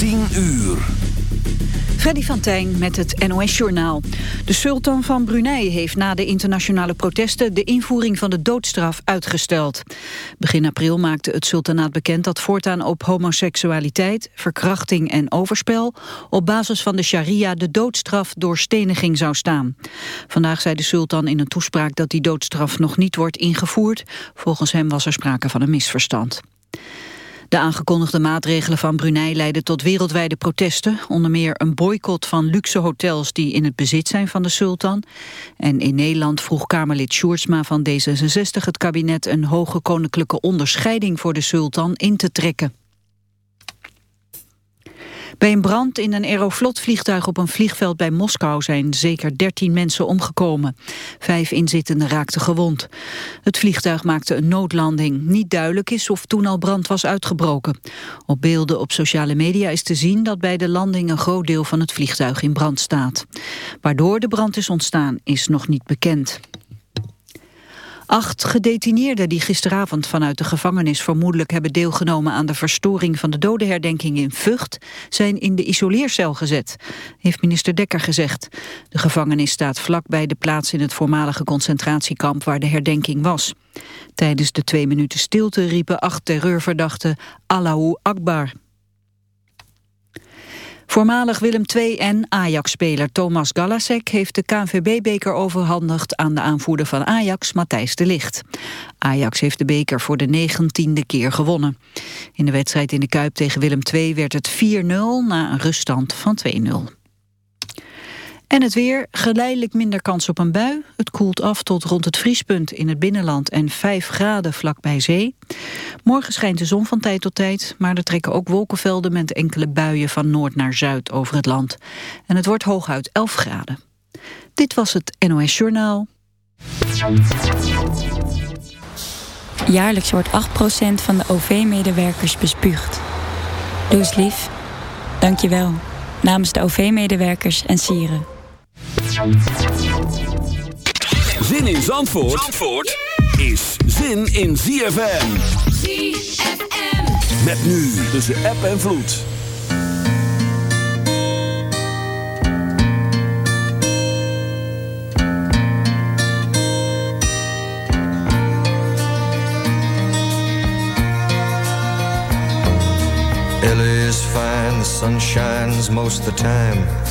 10 uur. Freddy van Tijn met het NOS-journaal. De sultan van Brunei heeft na de internationale protesten... de invoering van de doodstraf uitgesteld. Begin april maakte het sultanaat bekend dat voortaan op homoseksualiteit... verkrachting en overspel... op basis van de sharia de doodstraf door steniging zou staan. Vandaag zei de sultan in een toespraak dat die doodstraf nog niet wordt ingevoerd. Volgens hem was er sprake van een misverstand. De aangekondigde maatregelen van Brunei leiden tot wereldwijde protesten. Onder meer een boycott van luxe hotels die in het bezit zijn van de sultan. En in Nederland vroeg Kamerlid Sjoerdsma van D66 het kabinet een hoge koninklijke onderscheiding voor de sultan in te trekken. Bij een brand in een Aeroflot-vliegtuig op een vliegveld bij Moskou zijn zeker 13 mensen omgekomen. Vijf inzittenden raakten gewond. Het vliegtuig maakte een noodlanding. Niet duidelijk is of toen al brand was uitgebroken. Op beelden op sociale media is te zien dat bij de landing een groot deel van het vliegtuig in brand staat. Waardoor de brand is ontstaan is nog niet bekend. Acht gedetineerden die gisteravond vanuit de gevangenis vermoedelijk hebben deelgenomen aan de verstoring van de dodenherdenking in Vught zijn in de isoleercel gezet, heeft minister Dekker gezegd. De gevangenis staat vlak bij de plaats in het voormalige concentratiekamp waar de herdenking was. Tijdens de twee minuten stilte riepen acht terreurverdachten Allahu Akbar. Voormalig Willem II en Ajax-speler Thomas Galasek heeft de KNVB-beker overhandigd aan de aanvoerder van Ajax, Matthijs de Ligt. Ajax heeft de beker voor de negentiende keer gewonnen. In de wedstrijd in de Kuip tegen Willem II werd het 4-0 na een ruststand van 2-0. En het weer, geleidelijk minder kans op een bui. Het koelt af tot rond het vriespunt in het binnenland en 5 graden vlak bij zee. Morgen schijnt de zon van tijd tot tijd, maar er trekken ook wolkenvelden met enkele buien van noord naar zuid over het land. En het wordt hooguit 11 graden. Dit was het NOS Journaal. Jaarlijks wordt 8% van de OV-medewerkers bespuugd. Doe eens lief. Dank je wel. Namens de OV-medewerkers en sieren. Zin in Zandvoort, Zandvoort is zin in ZFM. ZFM. Met nu tussen app en vloed. Ellie is fine, the sun shines most of the time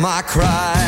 My cry.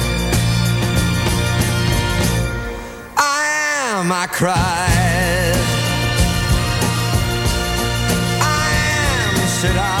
I cried. I am, said I,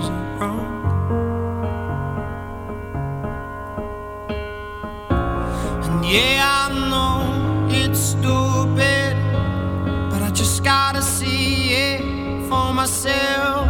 myself.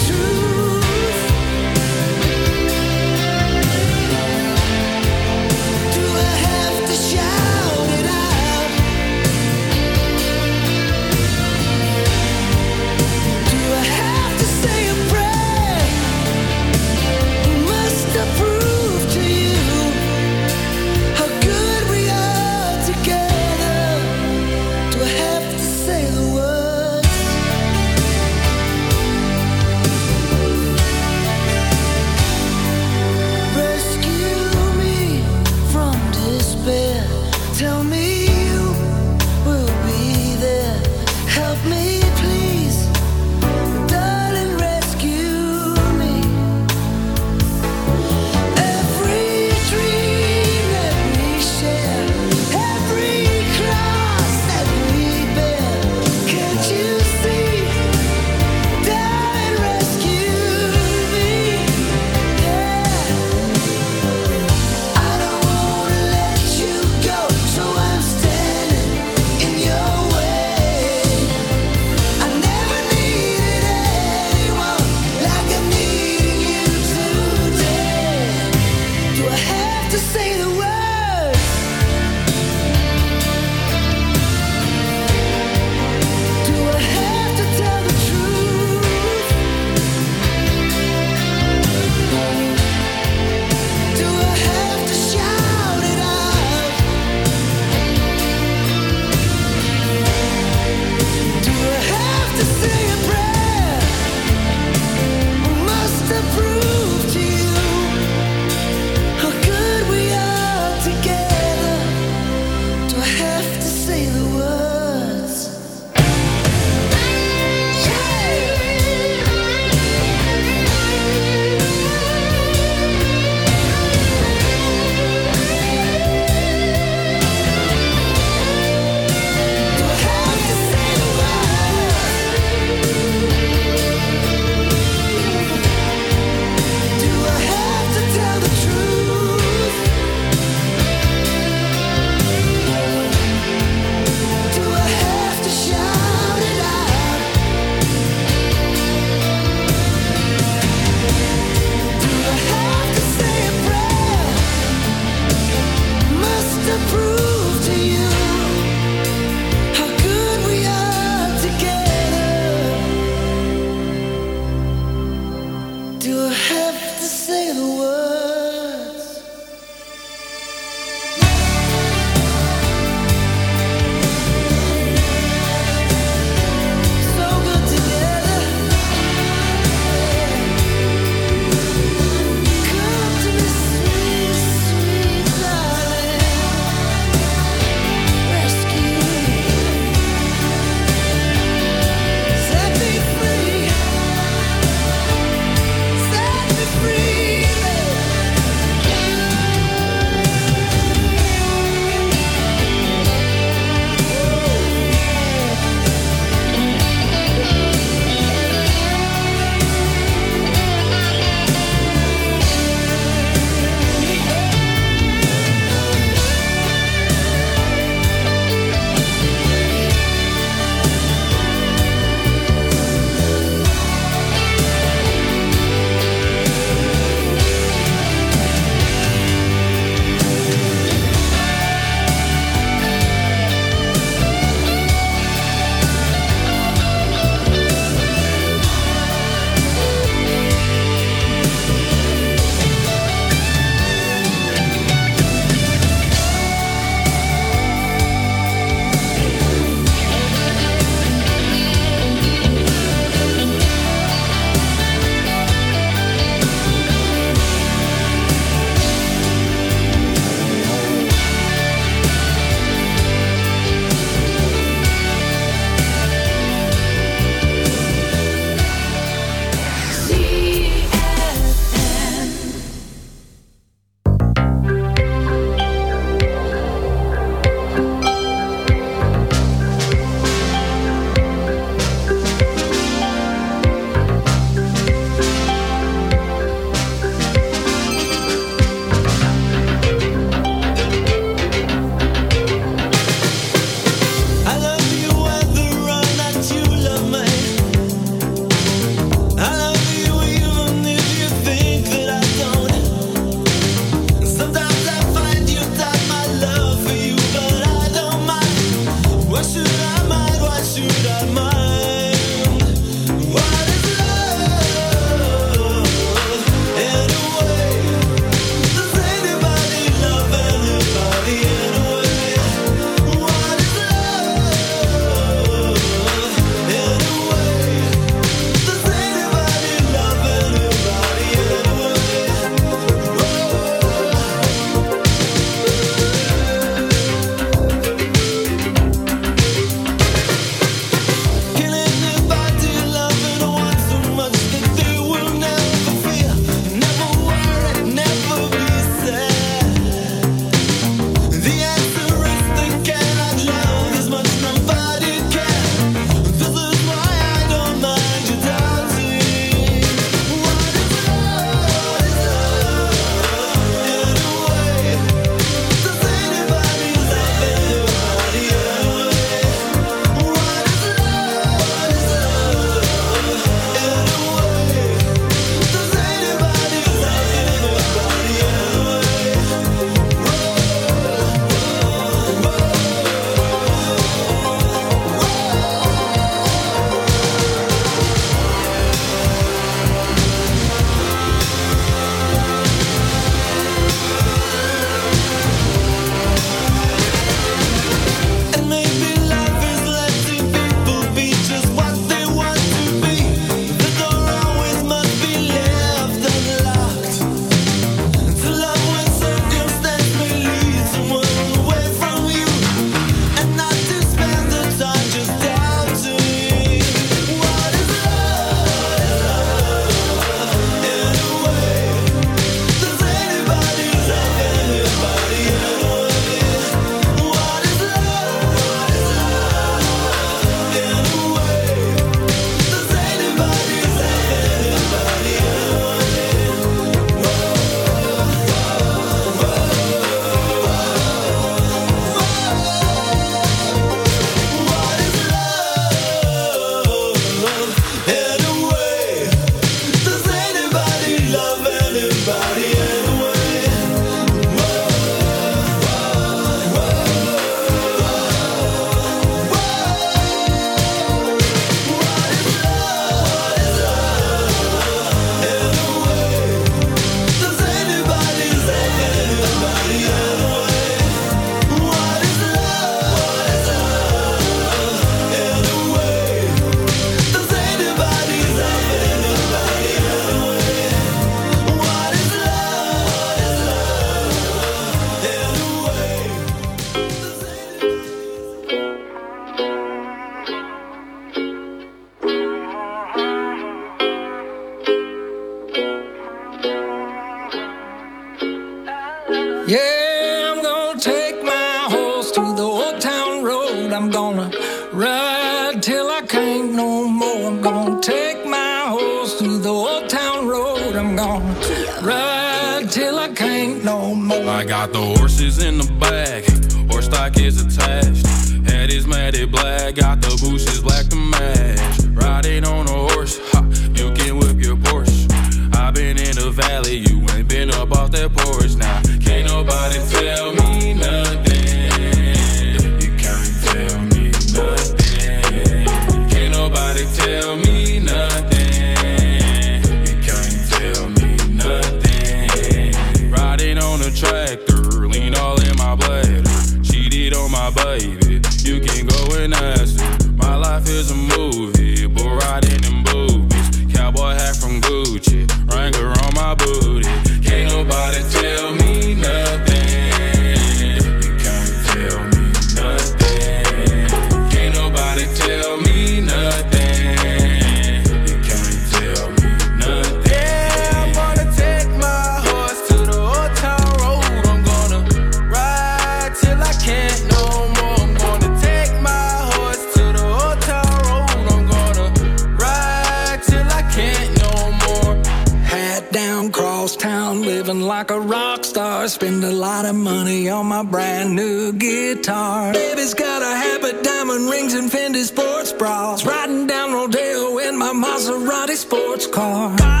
That old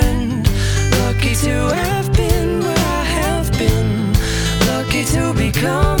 lucky to have been where I have been, lucky to become.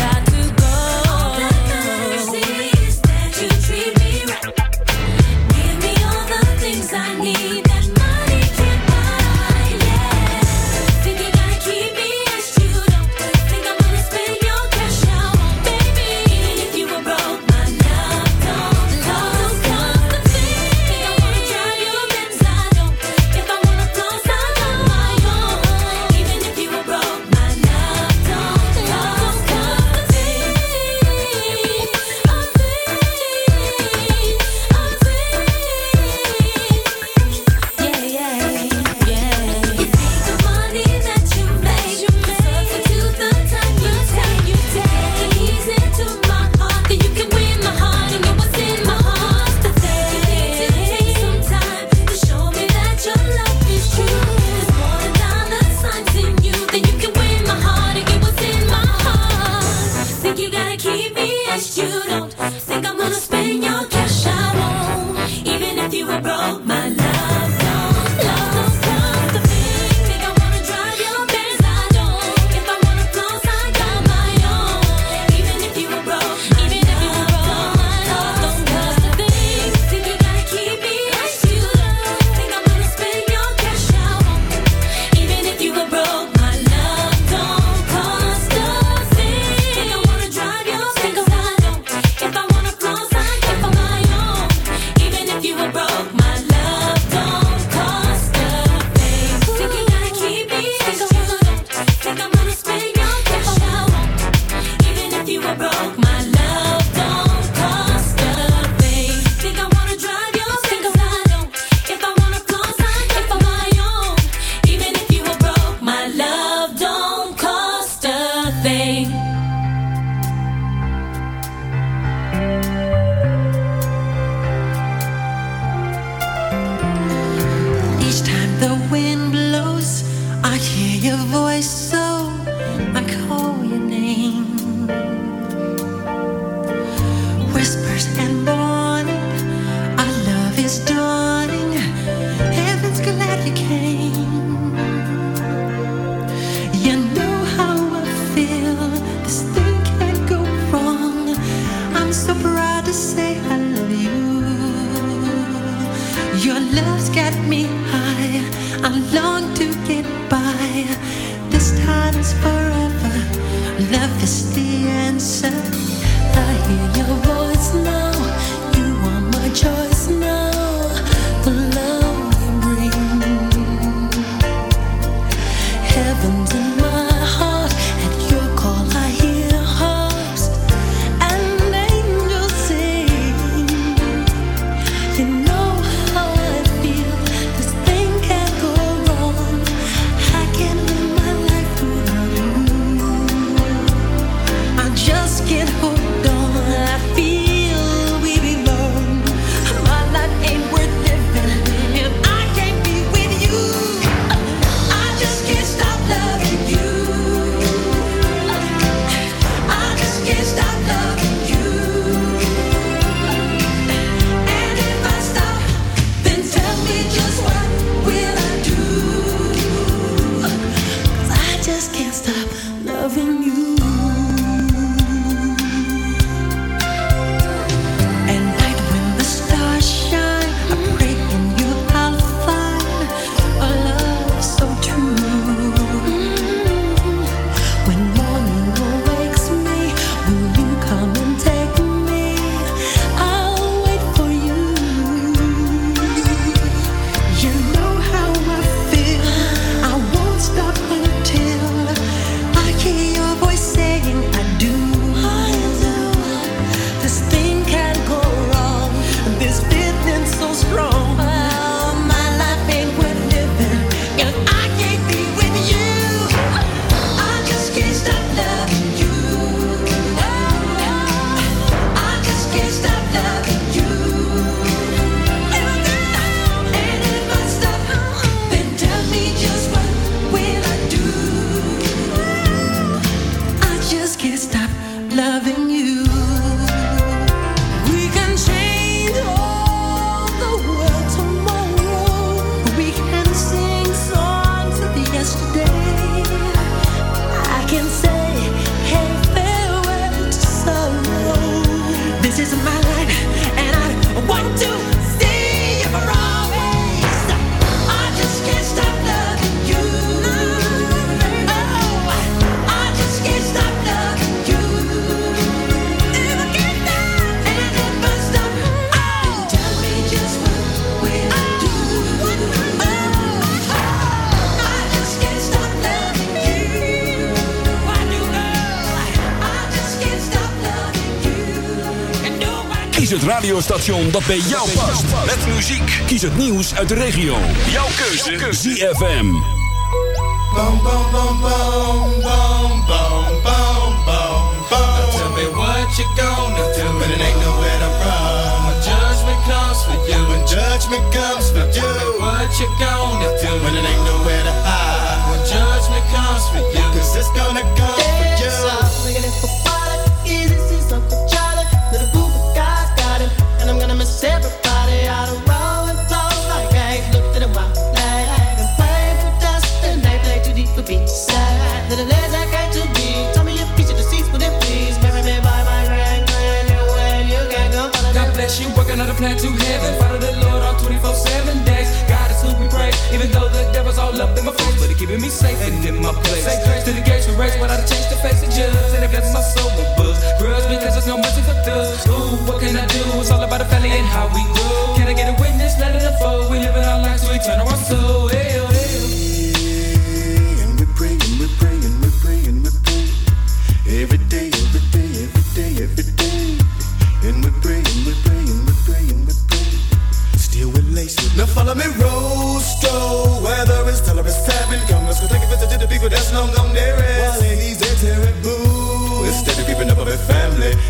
up. Kies het radiostation dat bij jou past. Met muziek. Kies het nieuws uit de regio. Jouw keuze. ZFM. Tell me what you gonna do when it ain't nowhere to run. When judgment comes for you, when judgment comes for you. Tell me what you gonna do when it ain't nowhere to hide. When judgment comes for you, 'cause it's gonna come for you. Everybody out of rolling clothes like eggs looked at a while like and playing for dust and they play too deep for beats. Sad that the legs I got to be. Tell me your picture the seats, would it please? Marry me by my grand grand when you can go follow God bless you, working on a plan to heaven. Follow the Lord all 24 7 days. God is who we praise, even though the up in my face. But he keeping me safe and in my place. Say grace to the gates we raised without I change to face the judge. And it blesses my soul with buzz. Grudge because there's no mercy for thugs. Ooh, what can I do? It's all about the family and how we grow. Can I get a witness? Let it unfold. We live in our lives to eternal our soul. Hey, oh.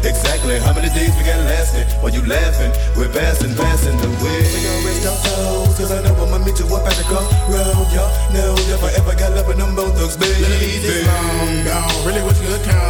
Exactly how many days we got lasting? While you laughing, we're passing, passing the way. Cigarettes don't toes, cause I know I'ma meet you up at the crossroad. Y'all know if I ever got love with them both thugs, baby. Ladies, it's long gone. Really wish you could come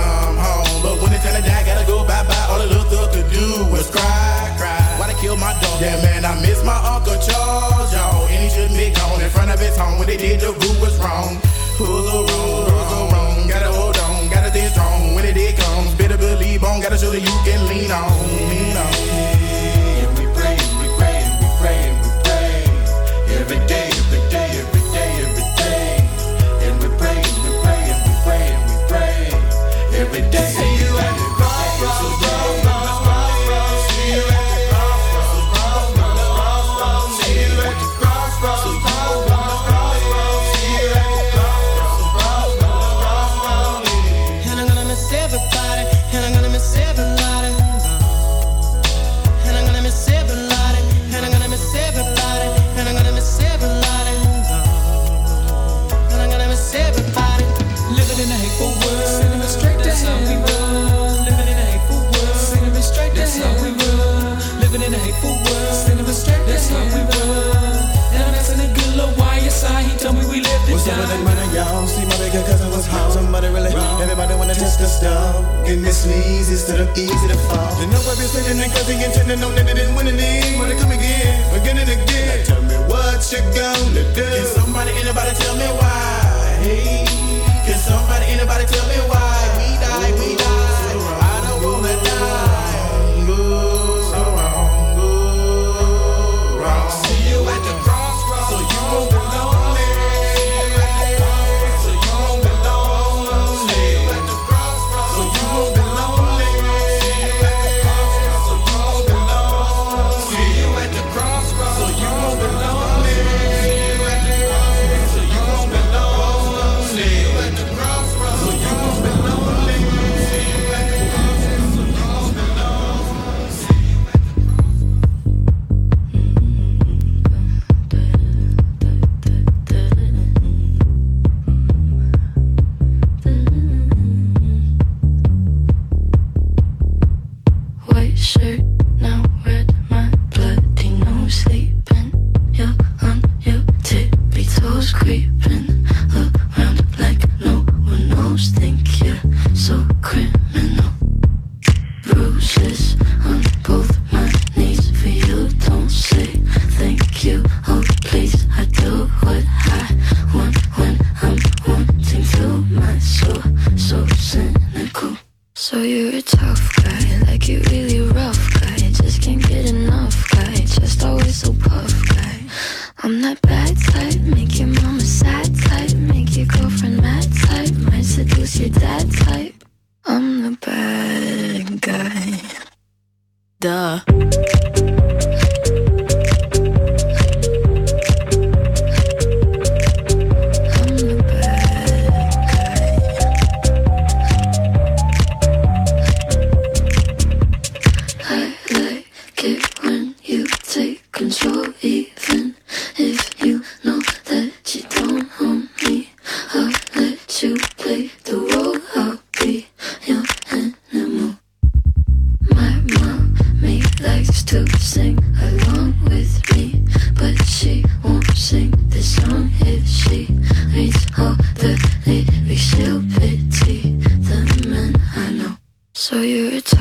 and this leads it's to the easy to fall. The know I've been sitting and cause he intended on that it didn't win it in. Wanna come again, again and again. Now tell me what you gonna do. Can somebody, anybody tell me why? Hey, can somebody, anybody tell me why? So you're tired.